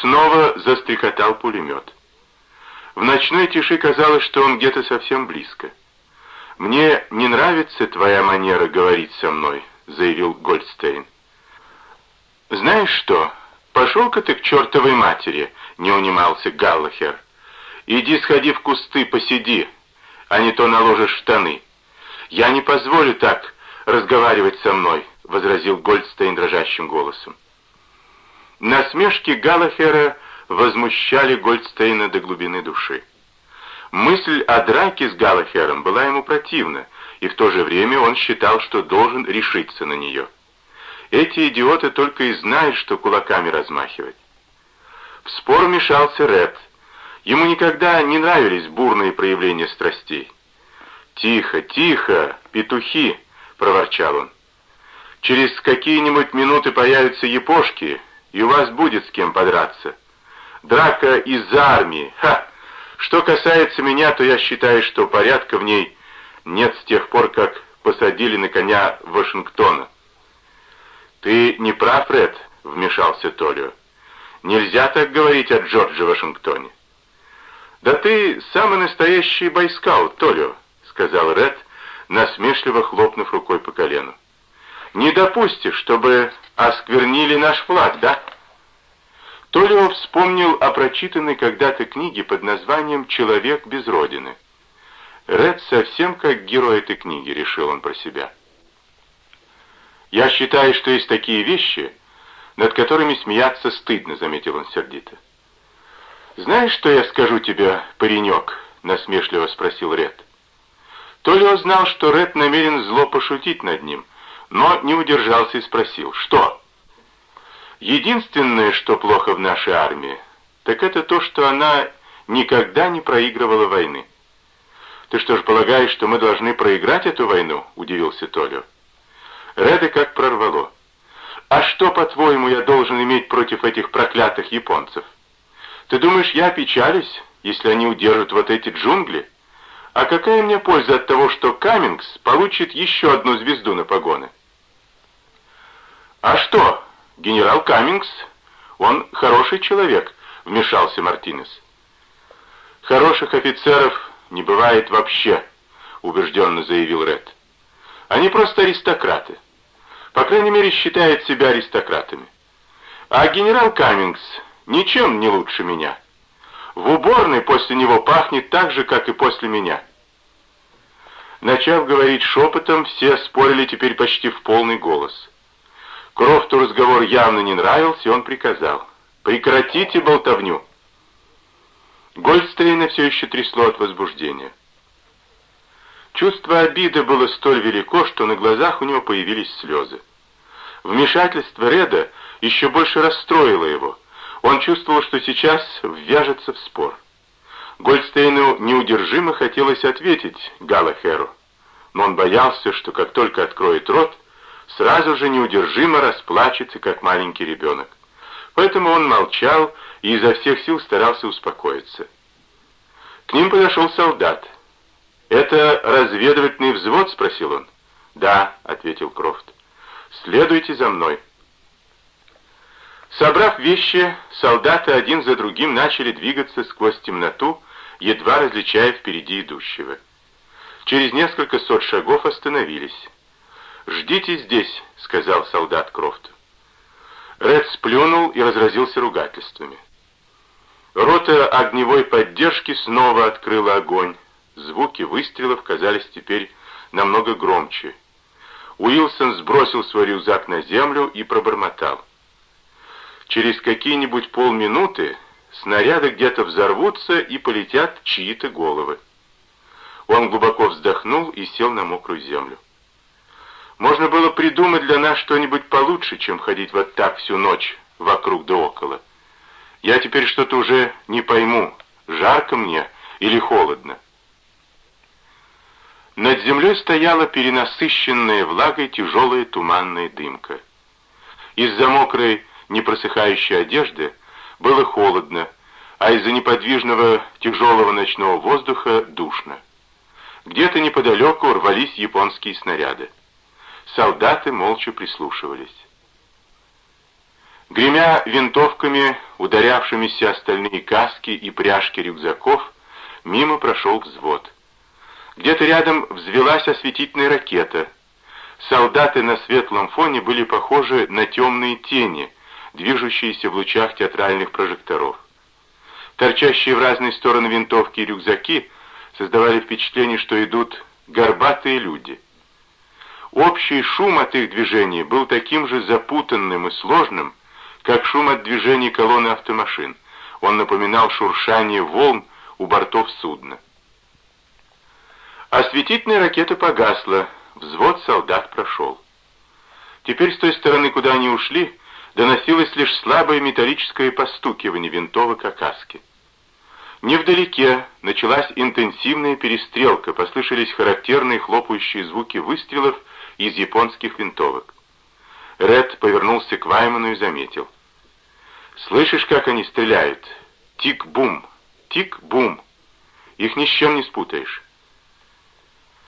снова застрекотал пулемет. В ночной тиши казалось, что он где-то совсем близко. «Мне не нравится твоя манера говорить со мной», — заявил Гольдстейн. «Знаешь что, пошел-ка ты к чертовой матери», — не унимался Галлахер. «Иди сходи в кусты, посиди, а не то наложишь штаны». «Я не позволю так разговаривать со мной», — возразил Гольдстейн дрожащим голосом. Насмешки Галлахера возмущали Гольдстейна до глубины души. Мысль о драке с Галлахером была ему противна, и в то же время он считал, что должен решиться на нее. Эти идиоты только и знают, что кулаками размахивать. В спор мешался Ред. Ему никогда не нравились бурные проявления страстей. «Тихо, тихо, петухи!» — проворчал он. «Через какие-нибудь минуты появятся япошки, и у вас будет с кем подраться. Драка из-за армии, ха! Что касается меня, то я считаю, что порядка в ней нет с тех пор, как посадили на коня Вашингтона». «Ты не прав, Ред», — вмешался Толио. «Нельзя так говорить о Джордже Вашингтоне». «Да ты самый настоящий бойскаут, Толио», сказал Ред, насмешливо хлопнув рукой по колену. «Не допустишь, чтобы осквернили наш флаг, да?» Толио вспомнил о прочитанной когда-то книге под названием «Человек без родины». Ред совсем как герой этой книги, решил он про себя. «Я считаю, что есть такие вещи, над которыми смеяться стыдно», — заметил он сердито. «Знаешь, что я скажу тебе, паренек?» — насмешливо спросил Ред. Толио знал, что Ред намерен зло пошутить над ним, но не удержался и спросил, что? Единственное, что плохо в нашей армии, так это то, что она никогда не проигрывала войны. «Ты что ж полагаешь, что мы должны проиграть эту войну?» — удивился Толио. Реда как прорвало. «А что, по-твоему, я должен иметь против этих проклятых японцев? Ты думаешь, я печалюсь, если они удержат вот эти джунгли?» А какая мне польза от того, что Каммингс получит еще одну звезду на погоны? А что, генерал Каммингс, он хороший человек, вмешался Мартинес. Хороших офицеров не бывает вообще, убежденно заявил Ред. Они просто аристократы. По крайней мере, считают себя аристократами. А генерал Каммингс ничем не лучше меня. В уборной после него пахнет так же, как и после меня. Начав говорить шепотом, все спорили теперь почти в полный голос. Крофту разговор явно не нравился, и он приказал. «Прекратите болтовню!» Гольдстейна все еще трясло от возбуждения. Чувство обиды было столь велико, что на глазах у него появились слезы. Вмешательство Реда еще больше расстроило его. Он чувствовал, что сейчас ввяжется в спор. Гольдстейну неудержимо хотелось ответить Галахеру, но он боялся, что как только откроет рот, сразу же неудержимо расплачется, как маленький ребенок. Поэтому он молчал и изо всех сил старался успокоиться. К ним подошел солдат. «Это разведывательный взвод?» — спросил он. «Да», — ответил Крофт. «Следуйте за мной». Собрав вещи, солдаты один за другим начали двигаться сквозь темноту, едва различая впереди идущего. Через несколько сот шагов остановились. «Ждите здесь», — сказал солдат Крофту. Ред сплюнул и разразился ругательствами. Рота огневой поддержки снова открыла огонь. Звуки выстрелов казались теперь намного громче. Уилсон сбросил свой рюкзак на землю и пробормотал. Через какие-нибудь полминуты снаряды где-то взорвутся и полетят чьи-то головы. Он глубоко вздохнул и сел на мокрую землю. Можно было придумать для нас что-нибудь получше, чем ходить вот так всю ночь вокруг да около. Я теперь что-то уже не пойму, жарко мне или холодно. Над землей стояла перенасыщенная влагой тяжелая туманная дымка. Из-за мокрой, непросыхающей одежды было холодно, а из-за неподвижного тяжелого ночного воздуха душно. Где-то неподалеку рвались японские снаряды. Солдаты молча прислушивались. Гремя винтовками, ударявшимися остальные каски и пряжки рюкзаков, мимо прошел взвод. Где-то рядом взвелась осветительная ракета. Солдаты на светлом фоне были похожи на темные тени, движущиеся в лучах театральных прожекторов. Торчащие в разные стороны винтовки и рюкзаки создавали впечатление, что идут горбатые люди. Общий шум от их движений был таким же запутанным и сложным, как шум от движений колонны автомашин. Он напоминал шуршание волн у бортов судна. Осветительная ракета погасла, взвод солдат прошел. Теперь с той стороны, куда они ушли, доносилось лишь слабое металлическое постукивание винтовок о каске. Невдалеке началась интенсивная перестрелка, послышались характерные хлопающие звуки выстрелов из японских винтовок. Ред повернулся к Вайману и заметил. «Слышишь, как они стреляют? Тик-бум, тик-бум. Их ни с чем не спутаешь».